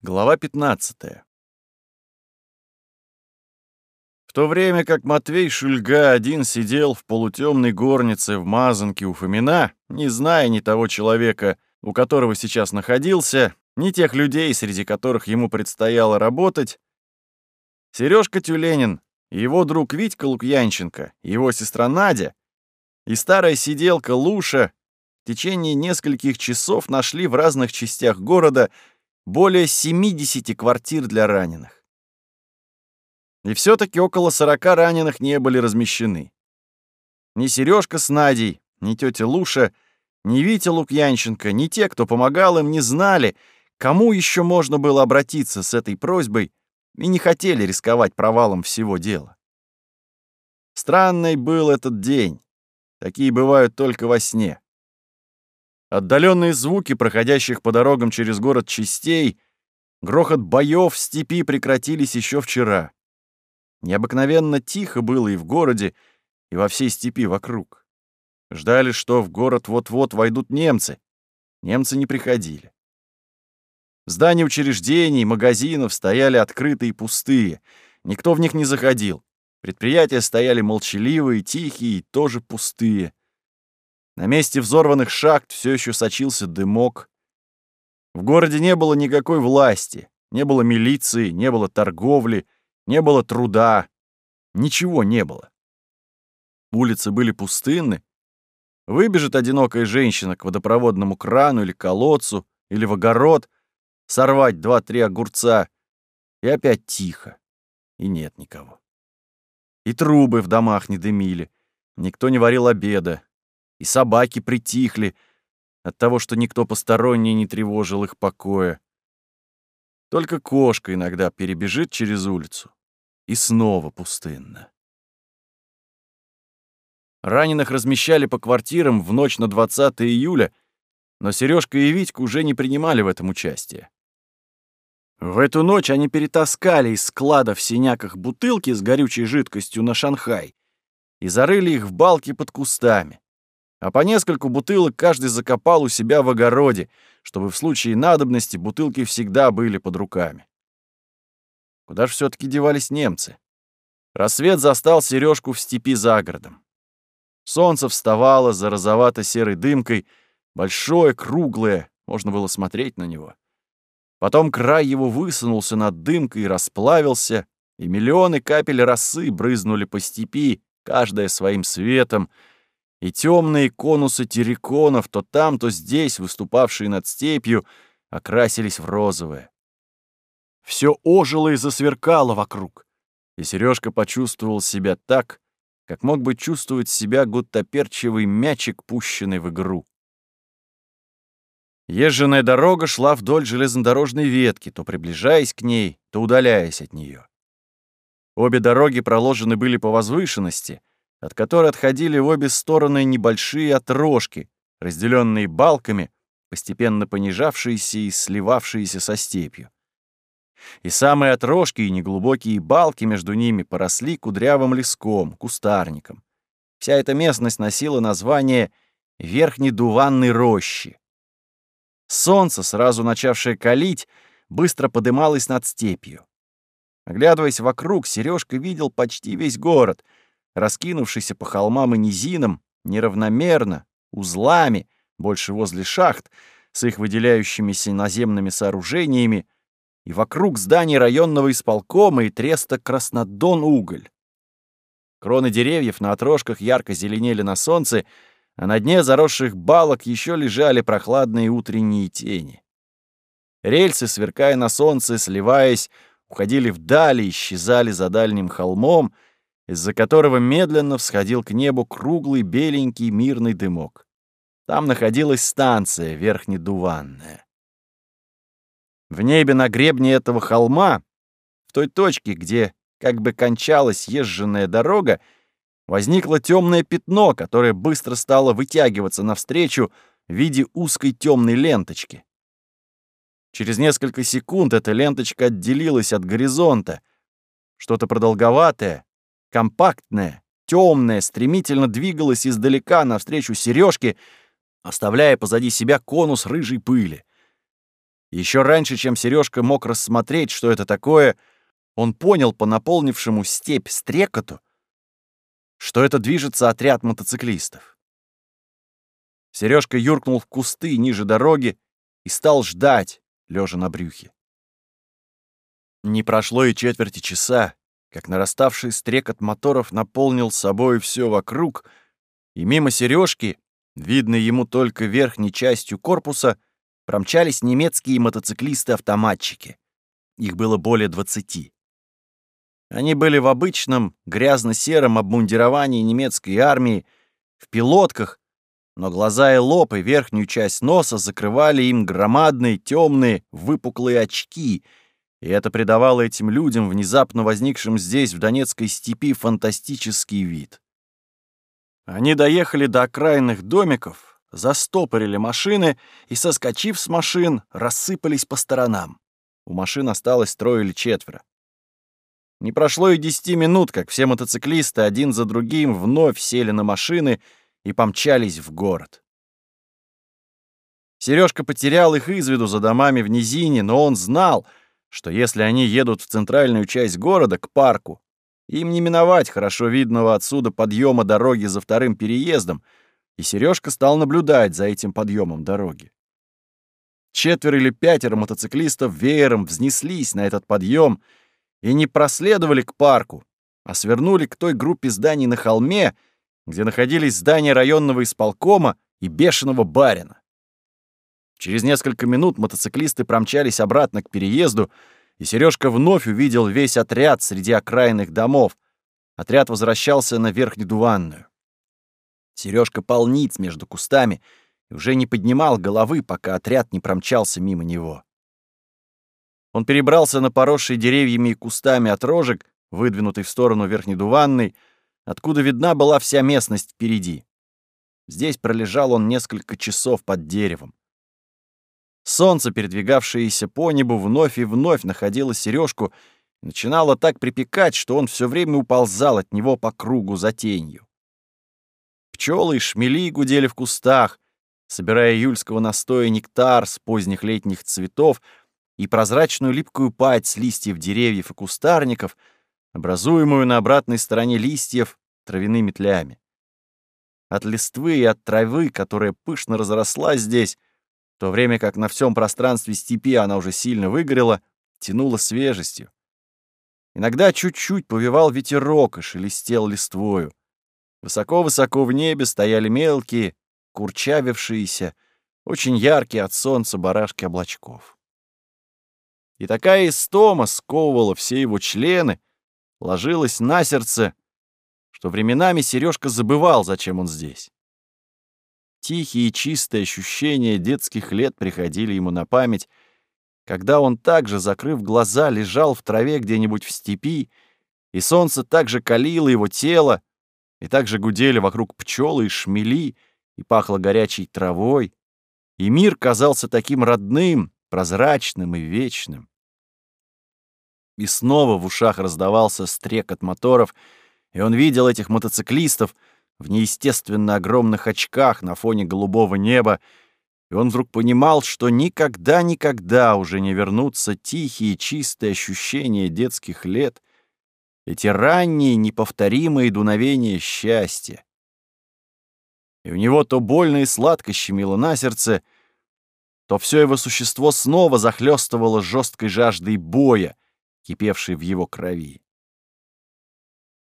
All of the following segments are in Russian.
Глава 15. В то время как Матвей Шульга один сидел в полутемной горнице в Мазанке у Фомина, не зная ни того человека, у которого сейчас находился, ни тех людей, среди которых ему предстояло работать, Сережка Тюленин, его друг Витька Лукьянченко, его сестра Надя и старая сиделка Луша в течение нескольких часов нашли в разных частях города более 70 квартир для раненых. И все таки около 40 раненых не были размещены. Ни Сережка с Надей, ни тетя Луша, ни Витя Лукьянченко, ни те, кто помогал им, не знали, кому еще можно было обратиться с этой просьбой и не хотели рисковать провалом всего дела. Странный был этот день. Такие бывают только во сне. Отдаленные звуки проходящих по дорогам через город частей, грохот боев в степи прекратились еще вчера. Необыкновенно тихо было и в городе, и во всей степи вокруг. Ждали, что в город вот-вот войдут немцы. Немцы не приходили. Здания учреждений, магазинов стояли открытые и пустые. Никто в них не заходил. Предприятия стояли молчаливые, тихие и тоже пустые. На месте взорванных шахт все еще сочился дымок. В городе не было никакой власти, не было милиции, не было торговли, не было труда. Ничего не было. Улицы были пустынны. Выбежит одинокая женщина к водопроводному крану или колодцу, или в огород, сорвать два-три огурца, и опять тихо, и нет никого. И трубы в домах не дымили, никто не варил обеда, и собаки притихли от того, что никто посторонний не тревожил их покоя. Только кошка иногда перебежит через улицу, и снова пустынно. Раненых размещали по квартирам в ночь на 20 июля, но Сережка и Витька уже не принимали в этом участие. В эту ночь они перетаскали из склада в синяках бутылки с горючей жидкостью на Шанхай и зарыли их в балки под кустами а по нескольку бутылок каждый закопал у себя в огороде, чтобы в случае надобности бутылки всегда были под руками. Куда же все таки девались немцы? Рассвет застал Сережку в степи за городом. Солнце вставало за розовато-серой дымкой, большое, круглое, можно было смотреть на него. Потом край его высунулся над дымкой и расплавился, и миллионы капель росы брызнули по степи, каждая своим светом, и темные конусы терриконов, то там, то здесь, выступавшие над степью, окрасились в розовое. Все ожило и засверкало вокруг, и Сережка почувствовал себя так, как мог бы чувствовать себя гуттаперчивый мячик, пущенный в игру. Езженная дорога шла вдоль железнодорожной ветки, то приближаясь к ней, то удаляясь от нее. Обе дороги проложены были по возвышенности, от которой отходили в обе стороны небольшие отрожки, разделенные балками, постепенно понижавшиеся и сливавшиеся со степью. И самые отрожки и неглубокие балки между ними поросли кудрявым леском, кустарником. Вся эта местность носила название Верхнедуванной рощи. Солнце, сразу начавшее калить, быстро подымалось над степью. Оглядываясь вокруг, Сережка видел почти весь город — раскинувшийся по холмам и низинам, неравномерно, узлами, больше возле шахт, с их выделяющимися наземными сооружениями, и вокруг зданий районного исполкома и треста Краснодон-Уголь. Кроны деревьев на отрожках ярко зеленели на солнце, а на дне заросших балок еще лежали прохладные утренние тени. Рельсы, сверкая на солнце, сливаясь, уходили вдали, исчезали за дальним холмом — из-за которого медленно всходил к небу круглый беленький мирный дымок. Там находилась станция Верхнедуванная. В небе на гребне этого холма, в той точке, где как бы кончалась езженная дорога, возникло темное пятно, которое быстро стало вытягиваться навстречу в виде узкой темной ленточки. Через несколько секунд эта ленточка отделилась от горизонта. Что-то продолговатое, компактная, темная, стремительно двигалась издалека навстречу сережке, оставляя позади себя конус рыжей пыли. Еще раньше, чем Сережка мог рассмотреть, что это такое, он понял по наполнившему степь стрекоту, что это движется отряд мотоциклистов. Сережка юркнул в кусты ниже дороги и стал ждать, лежа на брюхе. Не прошло и четверти часа, как нараставший стрекот моторов наполнил собой все вокруг, и мимо Сережки, видной ему только верхней частью корпуса, промчались немецкие мотоциклисты-автоматчики. Их было более двадцати. Они были в обычном грязно-сером обмундировании немецкой армии, в пилотках, но глаза и лоб и верхнюю часть носа закрывали им громадные темные выпуклые очки — и это придавало этим людям, внезапно возникшим здесь, в Донецкой степи, фантастический вид. Они доехали до окраинных домиков, застопорили машины и, соскочив с машин, рассыпались по сторонам. У машин осталось трое или четверо. Не прошло и десяти минут, как все мотоциклисты один за другим вновь сели на машины и помчались в город. Сережка потерял их из виду за домами в низине, но он знал — что если они едут в центральную часть города, к парку, им не миновать хорошо видного отсюда подъема дороги за вторым переездом, и Сережка стал наблюдать за этим подъемом дороги. Четверо или пятеро мотоциклистов веером взнеслись на этот подъем и не проследовали к парку, а свернули к той группе зданий на холме, где находились здания районного исполкома и бешеного барина. Через несколько минут мотоциклисты промчались обратно к переезду, и Сережка вновь увидел весь отряд среди окраинных домов. Отряд возвращался на Верхнедуванную. Сережка пал ниц между кустами и уже не поднимал головы, пока отряд не промчался мимо него. Он перебрался на поросший деревьями и кустами отрожек, выдвинутый в сторону Верхнедуванной, откуда видна была вся местность впереди. Здесь пролежал он несколько часов под деревом. Солнце, передвигавшееся по небу, вновь и вновь находило сережку начинало так припекать, что он все время уползал от него по кругу за тенью. Пчелы и шмели гудели в кустах, собирая июльского настоя нектар с поздних летних цветов и прозрачную липкую пать с листьев деревьев и кустарников, образуемую на обратной стороне листьев травяными тлями. От листвы и от травы, которая пышно разросла здесь, в то время как на всем пространстве степи она уже сильно выгорела, тянула свежестью. Иногда чуть-чуть повивал ветерок и шелестел листвою. Высоко-высоко в небе стояли мелкие, курчавившиеся, очень яркие от солнца барашки облачков. И такая истома сковывала все его члены, ложилась на сердце, что временами Сережка забывал, зачем он здесь. Тихие и чистые ощущения детских лет приходили ему на память, когда он также, закрыв глаза, лежал в траве где-нибудь в степи, и солнце также калило его тело, и также гудели вокруг пчелы и шмели, и пахло горячей травой, и мир казался таким родным, прозрачным и вечным. И снова в ушах раздавался стрекот моторов, и он видел этих мотоциклистов — в неестественно огромных очках на фоне голубого неба, и он вдруг понимал, что никогда-никогда уже не вернутся тихие чистые ощущения детских лет, эти ранние неповторимые дуновения счастья. И у него то больно и сладко щемило на сердце, то все его существо снова захлестывало жесткой жаждой боя, кипевшей в его крови.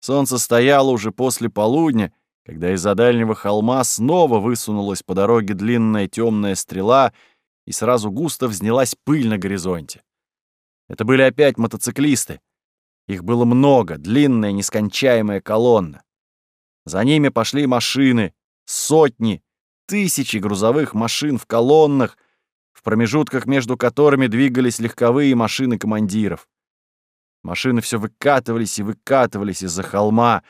Солнце стояло уже после полудня, когда из-за дальнего холма снова высунулась по дороге длинная темная стрела и сразу густо взнялась пыль на горизонте. Это были опять мотоциклисты. Их было много, длинная нескончаемая колонна. За ними пошли машины, сотни, тысячи грузовых машин в колоннах, в промежутках между которыми двигались легковые машины командиров. Машины все выкатывались и выкатывались из-за холма,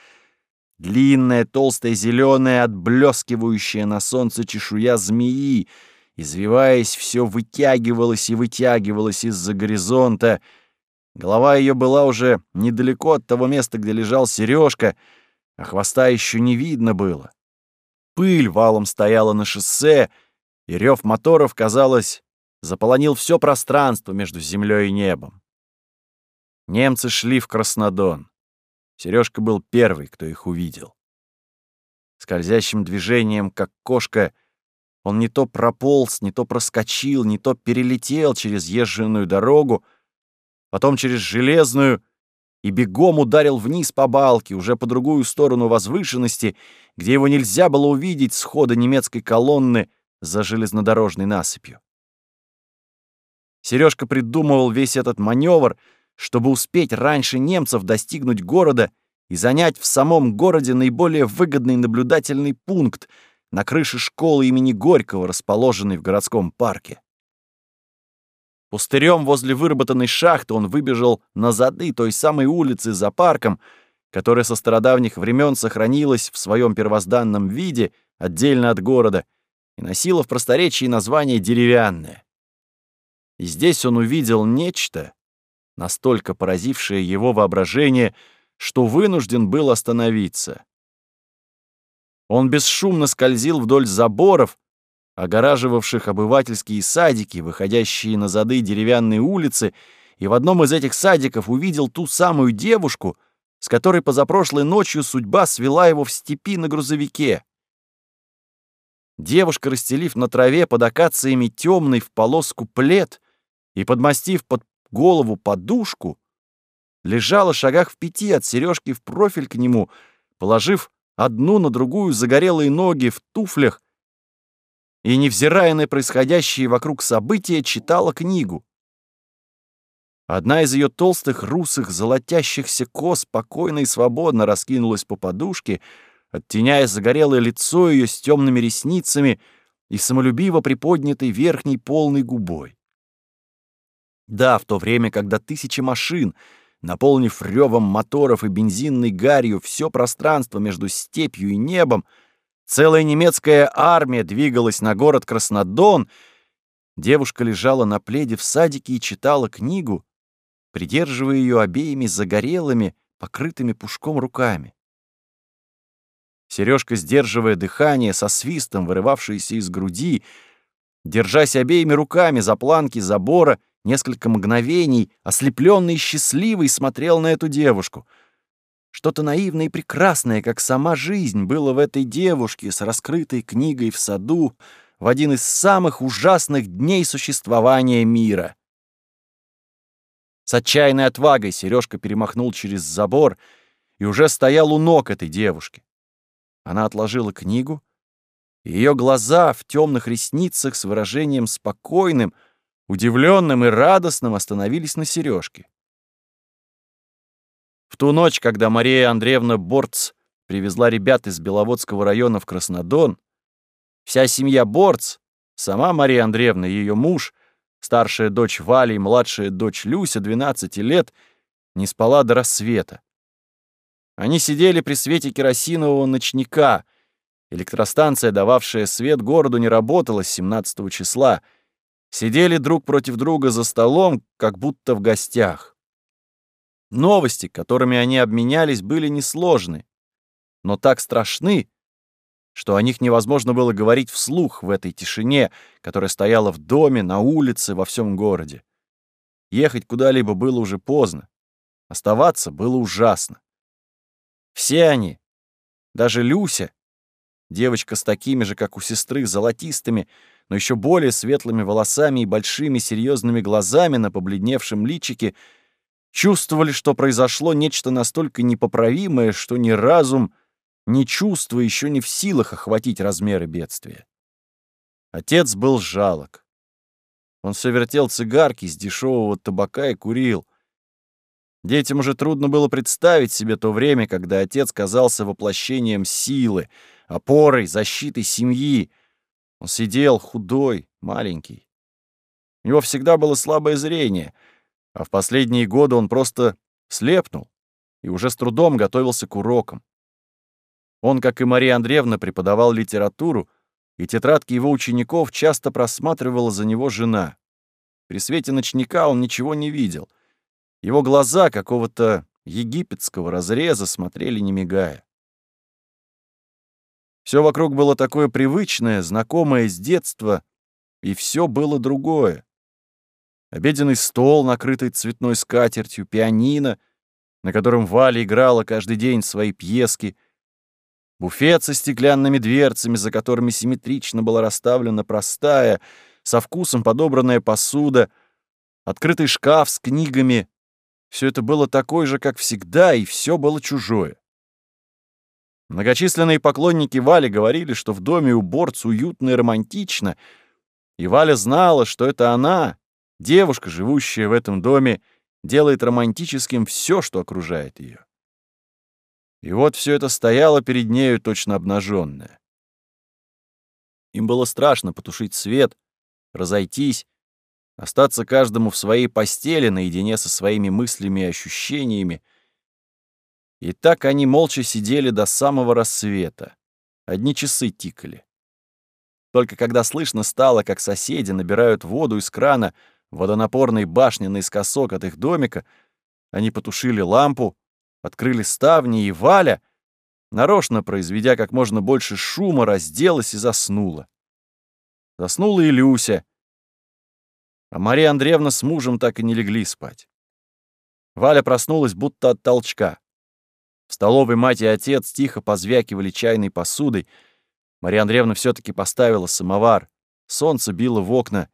Длинная, толстая, зеленая, отблескивающая на солнце чешуя змеи, извиваясь, все вытягивалась и вытягивалась из-за горизонта. Голова ее была уже недалеко от того места, где лежал сережка, а хвоста еще не видно было. Пыль валом стояла на шоссе, и рев моторов, казалось, заполонил все пространство между землей и небом. Немцы шли в Краснодон. Сережка был первый, кто их увидел. Скользящим движением, как кошка, он не то прополз, не то проскочил, не то перелетел через езженную дорогу, потом через железную и бегом ударил вниз по балке, уже по другую сторону возвышенности, где его нельзя было увидеть с хода немецкой колонны за железнодорожной насыпью. Сережка придумывал весь этот маневр, чтобы успеть раньше немцев достигнуть города и занять в самом городе наиболее выгодный наблюдательный пункт на крыше школы имени Горького, расположенной в городском парке. Пустырем возле выработанной шахты он выбежал на зады той самой улицы за парком, которая со стародавних времен сохранилась в своем первозданном виде, отдельно от города, и носила в просторечии название «деревянное». И здесь он увидел нечто, настолько поразившее его воображение, что вынужден был остановиться. Он бесшумно скользил вдоль заборов, огораживавших обывательские садики, выходящие на зады деревянной улицы, и в одном из этих садиков увидел ту самую девушку, с которой позапрошлой ночью судьба свела его в степи на грузовике. Девушка, расстелив на траве под акациями темный в полоску плед и подмастив под голову подушку, лежала в шагах в пяти от сережки в профиль к нему, положив одну на другую загорелые ноги в туфлях и, невзирая на происходящие вокруг события, читала книгу. Одна из ее толстых, русых, золотящихся кос спокойно и свободно раскинулась по подушке, оттеняя загорелое лицо ее с темными ресницами и самолюбиво приподнятой верхней полной губой. Да, в то время, когда тысячи машин — наполнив ревом моторов и бензинной гарью все пространство между степью и небом, целая немецкая армия двигалась на город Краснодон, девушка лежала на пледе в садике и читала книгу, придерживая ее обеими загорелыми, покрытыми пушком руками. Сережка, сдерживая дыхание, со свистом, вырывавшееся из груди, держась обеими руками за планки забора, Несколько мгновений, ослепленный и счастливый, смотрел на эту девушку. Что-то наивное и прекрасное, как сама жизнь, было в этой девушке с раскрытой книгой в саду в один из самых ужасных дней существования мира. С отчаянной отвагой Сережка перемахнул через забор и уже стоял у ног этой девушки. Она отложила книгу, и ее глаза в темных ресницах с выражением спокойным, удивленным и радостным остановились на сережке. В ту ночь, когда Мария Андреевна Борц привезла ребят из Беловодского района в Краснодон, вся семья Борц, сама Мария Андреевна и ее муж, старшая дочь Валя и младшая дочь Люся, 12 лет, не спала до рассвета. Они сидели при свете керосинового ночника. Электростанция, дававшая свет городу, не работала с 17 числа — сидели друг против друга за столом, как будто в гостях. Новости, которыми они обменялись, были несложны, но так страшны, что о них невозможно было говорить вслух в этой тишине, которая стояла в доме, на улице, во всем городе. Ехать куда-либо было уже поздно. Оставаться было ужасно. Все они, даже Люся, девочка с такими же, как у сестры, золотистыми, но еще более светлыми волосами и большими серьезными глазами на побледневшем личике, чувствовали, что произошло нечто настолько непоправимое, что ни разум, ни чувство еще не в силах охватить размеры бедствия. Отец был жалок. Он все вертел цигарки из дешевого табака и курил. Детям уже трудно было представить себе то время, когда отец казался воплощением силы, опорой, защитой семьи, он сидел худой, маленький. У него всегда было слабое зрение, а в последние годы он просто слепнул и уже с трудом готовился к урокам. Он, как и Мария Андреевна, преподавал литературу, и тетрадки его учеников часто просматривала за него жена. При свете ночника он ничего не видел. Его глаза какого-то египетского разреза смотрели не мигая. Все вокруг было такое привычное, знакомое с детства, и все было другое. Обеденный стол, накрытый цветной скатертью, пианино, на котором Валя играла каждый день свои пьески, буфет со стеклянными дверцами, за которыми симметрично была расставлена простая, со вкусом подобранная посуда, открытый шкаф с книгами. Все это было такое же, как всегда, и все было чужое. Многочисленные поклонники Вали говорили, что в доме уборц уютно и романтично, и Валя знала, что это она, девушка, живущая в этом доме, делает романтическим все, что окружает ее. И вот все это стояло перед нею точно обнаженное. Им было страшно потушить свет, разойтись, остаться каждому в своей постели наедине со своими мыслями и ощущениями, и так они молча сидели до самого рассвета. Одни часы тикали. Только когда слышно стало, как соседи набирают воду из крана водонапорной башне наискосок от их домика, они потушили лампу, открыли ставни, и Валя, нарочно произведя как можно больше шума, разделась и заснула. Заснула и Люся. А Мария Андреевна с мужем так и не легли спать. Валя проснулась будто от толчка. В столовой мать и отец тихо позвякивали чайной посудой. Мария Андреевна все таки поставила самовар. Солнце било в окна.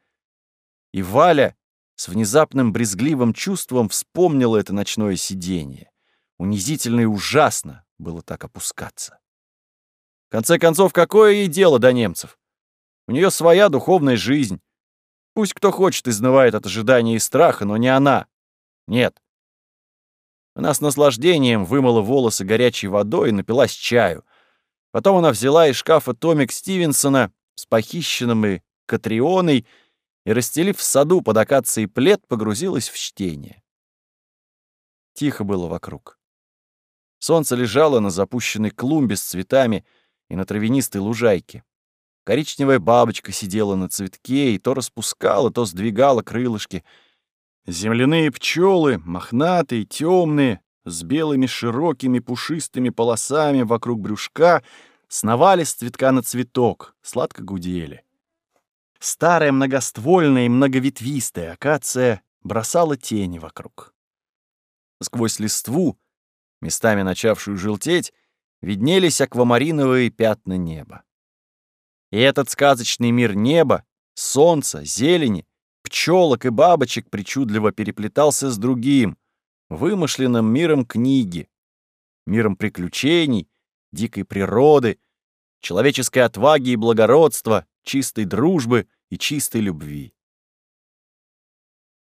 И Валя с внезапным брезгливым чувством вспомнила это ночное сидение. Унизительно и ужасно было так опускаться. В конце концов, какое ей дело до немцев? У нее своя духовная жизнь. Пусть кто хочет изнывает от ожидания и страха, но не она. Нет, она с наслаждением вымыла волосы горячей водой и напилась чаю. Потом она взяла из шкафа томик Стивенсона с похищенным и Катрионой и, расстелив в саду под акацией плед, погрузилась в чтение. Тихо было вокруг. Солнце лежало на запущенной клумбе с цветами и на травянистой лужайке. Коричневая бабочка сидела на цветке и то распускала, то сдвигала крылышки — Земляные пчелы, мохнатые, темные, с белыми широкими пушистыми полосами вокруг брюшка, сновали с цветка на цветок, сладко гудели. Старая многоствольная и многоветвистая акация бросала тени вокруг. Сквозь листву, местами начавшую желтеть, виднелись аквамариновые пятна неба. И этот сказочный мир неба, солнца, зелени пчелок и бабочек причудливо переплетался с другим, вымышленным миром книги, миром приключений, дикой природы, человеческой отваги и благородства, чистой дружбы и чистой любви.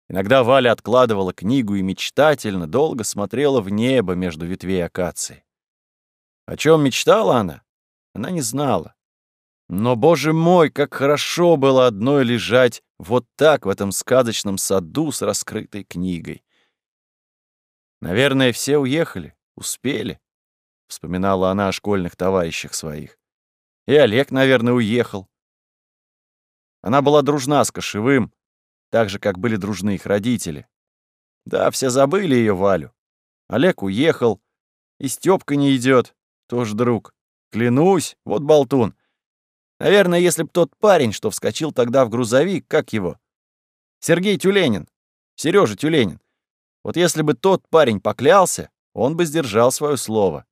Иногда Валя откладывала книгу и мечтательно долго смотрела в небо между ветвей акации. О чем мечтала она, она не знала. Но, боже мой, как хорошо было одной лежать вот так в этом сказочном саду с раскрытой книгой. Наверное, все уехали, успели, — вспоминала она о школьных товарищах своих. И Олег, наверное, уехал. Она была дружна с Кошевым, так же, как были дружны их родители. Да, все забыли ее Валю. Олег уехал, и Стёпка не идет, тоже друг. Клянусь, вот болтун. Наверное, если б тот парень, что вскочил тогда в грузовик, как его? Сергей Тюленин. Сережа Тюленин. Вот если бы тот парень поклялся, он бы сдержал свое слово.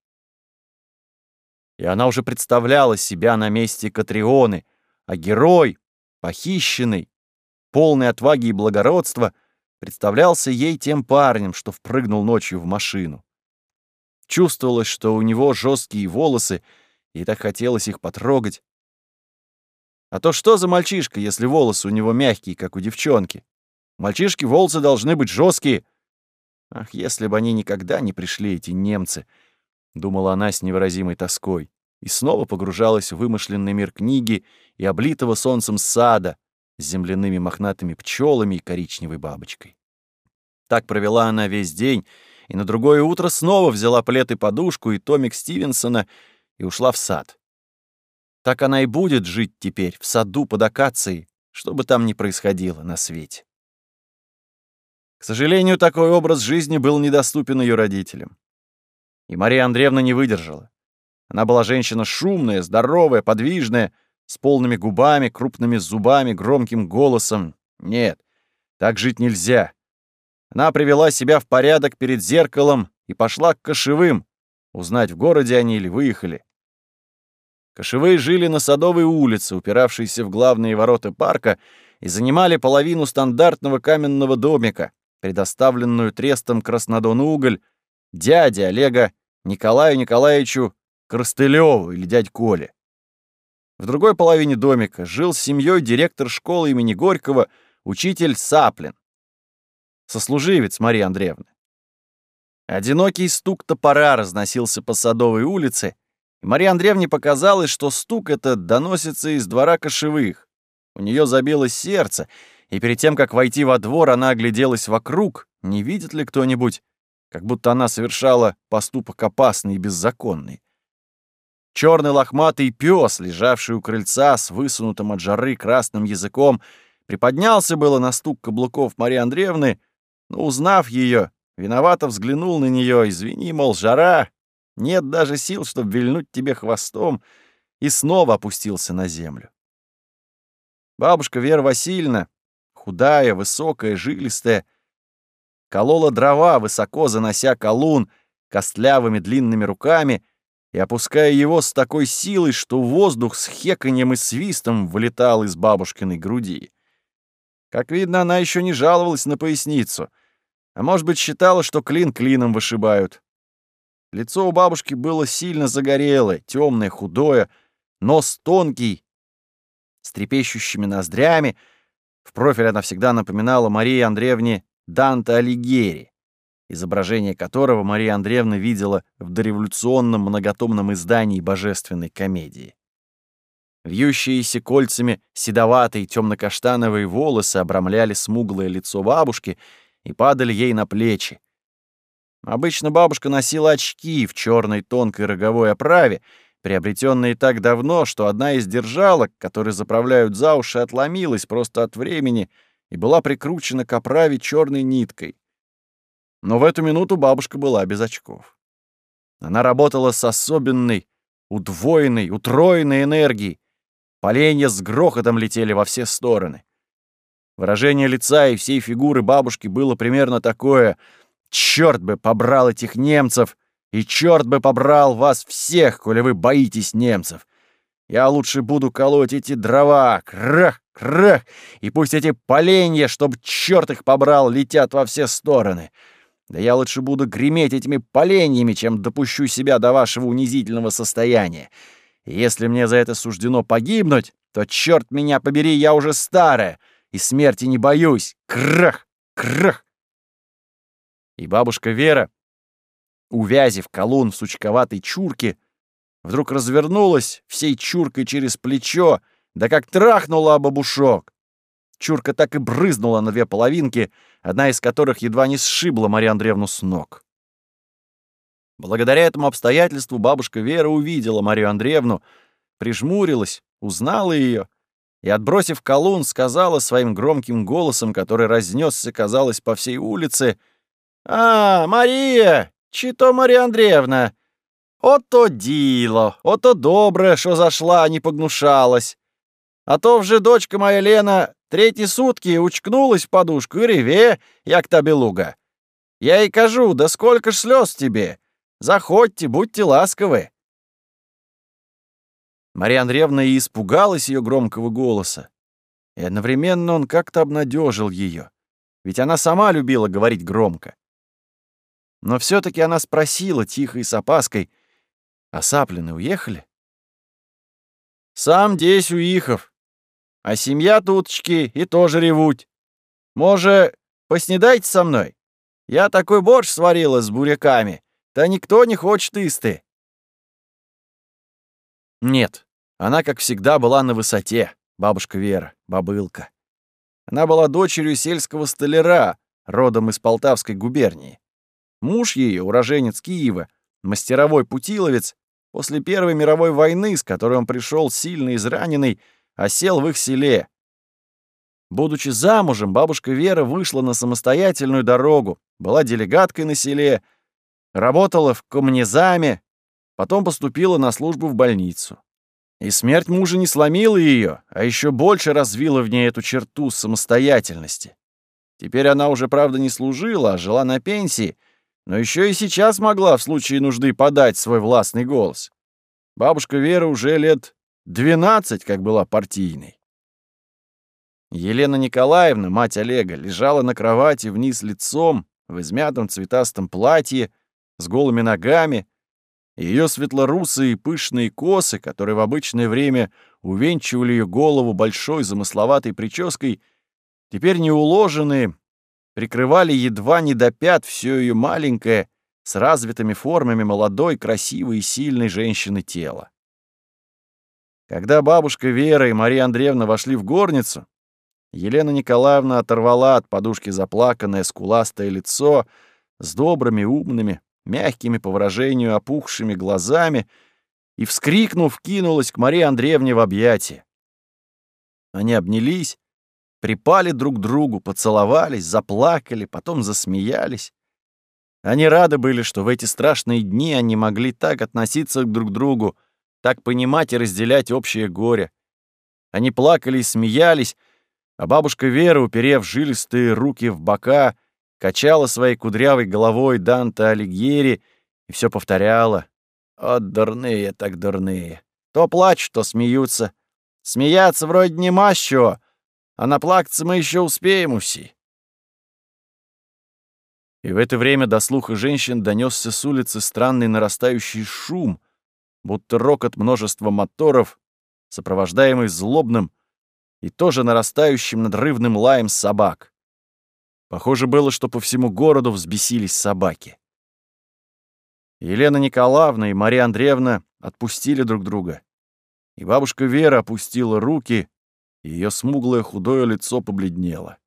И она уже представляла себя на месте Катрионы, а герой, похищенный, полный отваги и благородства, представлялся ей тем парнем, что впрыгнул ночью в машину. Чувствовалось, что у него жесткие волосы, и так хотелось их потрогать, а то что за мальчишка, если волосы у него мягкие, как у девчонки? Мальчишки волосы должны быть жесткие. Ах, если бы они никогда не пришли, эти немцы, думала она с невыразимой тоской, и снова погружалась в вымышленный мир книги и облитого солнцем сада с земляными мохнатыми пчелами и коричневой бабочкой. Так провела она весь день, и на другое утро снова взяла плед и подушку и томик Стивенсона и ушла в сад. Так она и будет жить теперь, в саду под акацией, что бы там ни происходило на свете. К сожалению, такой образ жизни был недоступен ее родителям. И Мария Андреевна не выдержала. Она была женщина шумная, здоровая, подвижная, с полными губами, крупными зубами, громким голосом. Нет, Так жить нельзя. Она привела себя в порядок перед зеркалом и пошла к кошевым, узнать, в городе они или выехали. Кошевые жили на Садовой улице, упиравшейся в главные ворота парка, и занимали половину стандартного каменного домика, предоставленную трестом Краснодон уголь, дяде Олега Николаю Николаевичу Коростылеву или дядь Коле. В другой половине домика жил с семьей директор школы имени Горького, учитель Саплин, сослуживец Марии Андреевны. Одинокий стук топора разносился по Садовой улице, Марии Андреевне показалось, что стук этот доносится из двора кошевых. У нее забилось сердце, и перед тем, как войти во двор, она огляделась вокруг, не видит ли кто-нибудь, как будто она совершала поступок опасный и беззаконный. Черный лохматый пес, лежавший у крыльца с высунутым от жары красным языком, приподнялся было на стук каблуков Марии Андреевны, но, узнав ее, виновато взглянул на нее, извини, мол, жара, нет даже сил, чтобы вильнуть тебе хвостом, и снова опустился на землю. Бабушка Вера Васильевна, худая, высокая, жилистая, колола дрова, высоко занося колун костлявыми длинными руками и опуская его с такой силой, что воздух с хеканьем и свистом вылетал из бабушкиной груди. Как видно, она еще не жаловалась на поясницу, а может быть, считала, что клин клином вышибают. Лицо у бабушки было сильно загорелое, темное, худое, нос тонкий, с трепещущими ноздрями. В профиль она всегда напоминала Марии Андреевне Данте Алигьери, изображение которого Мария Андреевна видела в дореволюционном многотомном издании божественной комедии. Вьющиеся кольцами седоватые темно-каштановые волосы обрамляли смуглое лицо бабушки и падали ей на плечи. Обычно бабушка носила очки в черной тонкой роговой оправе, приобретенные так давно, что одна из держалок, которые заправляют за уши, отломилась просто от времени и была прикручена к оправе черной ниткой. Но в эту минуту бабушка была без очков. Она работала с особенной, удвоенной, утроенной энергией. Поленья с грохотом летели во все стороны. Выражение лица и всей фигуры бабушки было примерно такое «Чёрт бы побрал этих немцев!» И черт бы побрал вас всех, коли вы боитесь немцев. Я лучше буду колоть эти дрова, крах, крах, и пусть эти поленья, чтоб черт их побрал, летят во все стороны. Да я лучше буду греметь этими поленьями, чем допущу себя до вашего унизительного состояния. И если мне за это суждено погибнуть, то, черт меня побери, я уже старая, и смерти не боюсь. Крах, крах. И бабушка Вера, увязив колун в сучковатой чурке, вдруг развернулась всей чуркой через плечо, да как трахнула бабушок. Чурка так и брызнула на две половинки, одна из которых едва не сшибла Марию Андреевну с ног. Благодаря этому обстоятельству бабушка Вера увидела Марию Андреевну, прижмурилась, узнала ее и, отбросив колун, сказала своим громким голосом, который разнесся, казалось, по всей улице, «А, Мария, Чи то Марія Андріївна? Ото діло, ото добре, що зашла, а не погнушалась. А то вже дочка моя Лена третьи сутки учкнулась в подушку и реве, як та белуга. Я ей кажу, да сколько ж слез тебе. Заходьте, будьте ласковы. Мария Андреевна и испугалась ее громкого голоса. И одновременно он как-то обнадежил ее. Ведь она сама любила говорить громко. Но все таки она спросила тихо и с опаской, «А Саплины уехали?» «Сам десь уехав. А семья туточки и тоже ревуть. Може, поснедайте со мной? Я такой борщ сварила с буряками, да никто не хочет исты». Нет, она, как всегда, была на высоте, бабушка Вера, бабылка. Она была дочерью сельского столяра, родом из Полтавской губернии. Муж ее, уроженец Киева, мастеровой путиловец, после Первой мировой войны, с которой он пришел сильно израненный, осел в их селе. Будучи замужем, бабушка Вера вышла на самостоятельную дорогу, была делегаткой на селе, работала в комнезаме, потом поступила на службу в больницу. И смерть мужа не сломила ее, а еще больше развила в ней эту черту самостоятельности. Теперь она уже, правда, не служила, а жила на пенсии, но еще и сейчас могла в случае нужды подать свой властный голос. Бабушка Вера уже лет 12, как была партийной. Елена Николаевна, мать Олега, лежала на кровати вниз лицом, в измятом цветастом платье, с голыми ногами, ее светлорусые пышные косы, которые в обычное время увенчивали ее голову большой замысловатой прической, теперь не уложенные, прикрывали едва не до пят все ее маленькое, с развитыми формами молодой, красивой и сильной женщины тело. Когда бабушка Вера и Мария Андреевна вошли в горницу, Елена Николаевна оторвала от подушки заплаканное скуластое лицо с добрыми, умными, мягкими по выражению опухшими глазами и, вскрикнув, кинулась к Марии Андреевне в объятия. Они обнялись, припали друг к другу, поцеловались, заплакали, потом засмеялись. Они рады были, что в эти страшные дни они могли так относиться друг к другу, так понимать и разделять общее горе. Они плакали и смеялись, а бабушка Вера, уперев жилистые руки в бока, качала своей кудрявой головой Данте Алигьери и все повторяла. «От дурные так дурные. То плачут, то смеются. Смеяться вроде не мащу, а наплакаться мы еще успеем уси». И в это время до слуха женщин донесся с улицы странный нарастающий шум, будто рокот множества моторов, сопровождаемый злобным и тоже нарастающим надрывным лаем собак. Похоже было, что по всему городу взбесились собаки. Елена Николаевна и Мария Андреевна отпустили друг друга. И бабушка Вера опустила руки, ее смуглое худое лицо побледнело.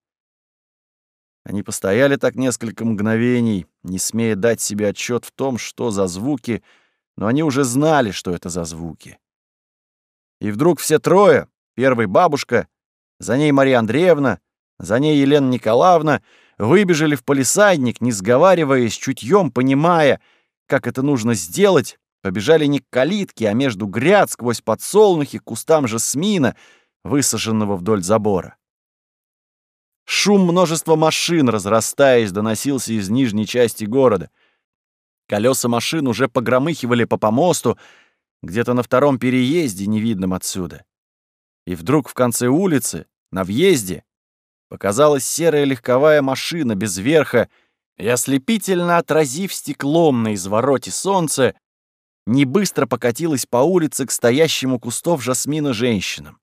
Они постояли так несколько мгновений, не смея дать себе отчет в том, что за звуки, но они уже знали, что это за звуки. И вдруг все трое, первый бабушка, за ней Мария Андреевна, за ней Елена Николаевна выбежали в полисадник, не сговариваясь, чутьем понимая, как это нужно сделать, побежали не к калитке, а между гряд сквозь подсолнухи к кустам жасмина, высаженного вдоль забора. Шум множества машин, разрастаясь, доносился из нижней части города. Колеса машин уже погромыхивали по помосту, где-то на втором переезде, невидном отсюда. И вдруг в конце улицы, на въезде, Показалась серая легковая машина без верха, и, ослепительно отразив стеклом на извороте солнце, не быстро покатилась по улице к стоящему кустов жасмина женщинам.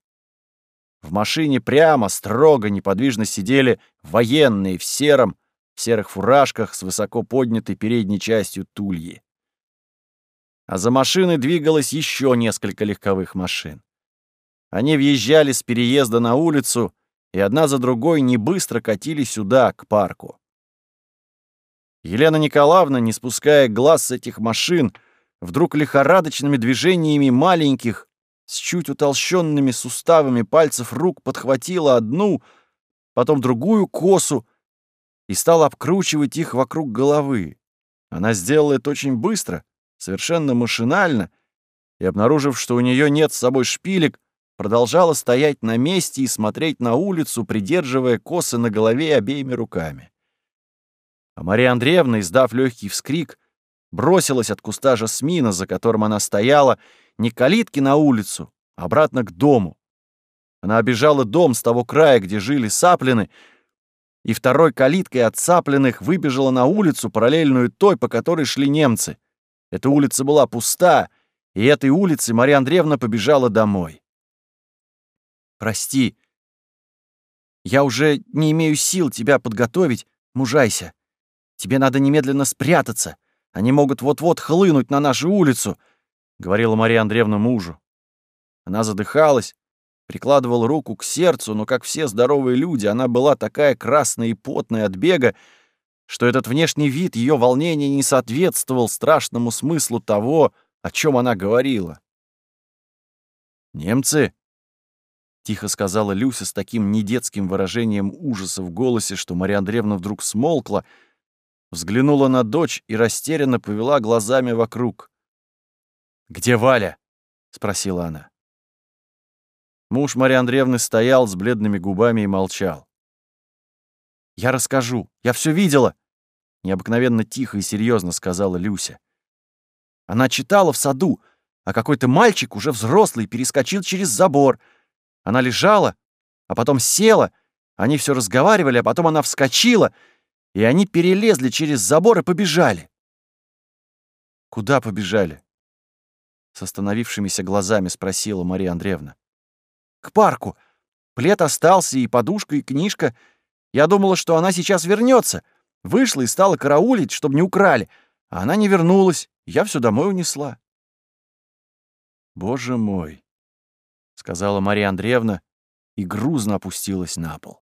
В машине прямо, строго, неподвижно сидели военные в сером, в серых фуражках с высоко поднятой передней частью тульи. А за машиной двигалось еще несколько легковых машин. Они въезжали с переезда на улицу, и одна за другой не быстро катили сюда, к парку. Елена Николаевна, не спуская глаз с этих машин, вдруг лихорадочными движениями маленьких, с чуть утолщенными суставами пальцев рук подхватила одну, потом другую косу и стала обкручивать их вокруг головы. Она сделала это очень быстро, совершенно машинально, и, обнаружив, что у нее нет с собой шпилек, продолжала стоять на месте и смотреть на улицу, придерживая косы на голове обеими руками. А Мария Андреевна, издав легкий вскрик, бросилась от куста жасмина, за которым она стояла, не к калитке на улицу, а обратно к дому. Она обежала дом с того края, где жили саплины, и второй калиткой от сапленных выбежала на улицу, параллельную той, по которой шли немцы. Эта улица была пуста, и этой улице Мария Андреевна побежала домой. Прости. Я уже не имею сил тебя подготовить, мужайся. Тебе надо немедленно спрятаться. Они могут вот-вот хлынуть на нашу улицу», — говорила Мария Андреевна мужу. Она задыхалась, прикладывала руку к сердцу, но, как все здоровые люди, она была такая красная и потная от бега, что этот внешний вид ее волнения не соответствовал страшному смыслу того, о чем она говорила. Немцы Тихо сказала Люся с таким недетским выражением ужаса в голосе, что Мария Андреевна вдруг смолкла, взглянула на дочь и растерянно повела глазами вокруг. «Где Валя?» — спросила она. Муж Марии Андреевны стоял с бледными губами и молчал. Я расскажу. Я все видела!» Необыкновенно тихо и серьезно сказала Люся. Она читала в саду, а какой-то мальчик, уже взрослый, перескочил через забор. Она лежала, а потом села, они все разговаривали, а потом она вскочила, и они перелезли через забор и побежали. «Куда побежали?» С остановившимися глазами спросила Мария Андреевна. «К парку. Плед остался, и подушка, и книжка. Я думала, что она сейчас вернется. Вышла и стала караулить, чтобы не украли. А она не вернулась. Я все домой унесла. «Боже мой!» — сказала Мария Андреевна и грузно опустилась на пол.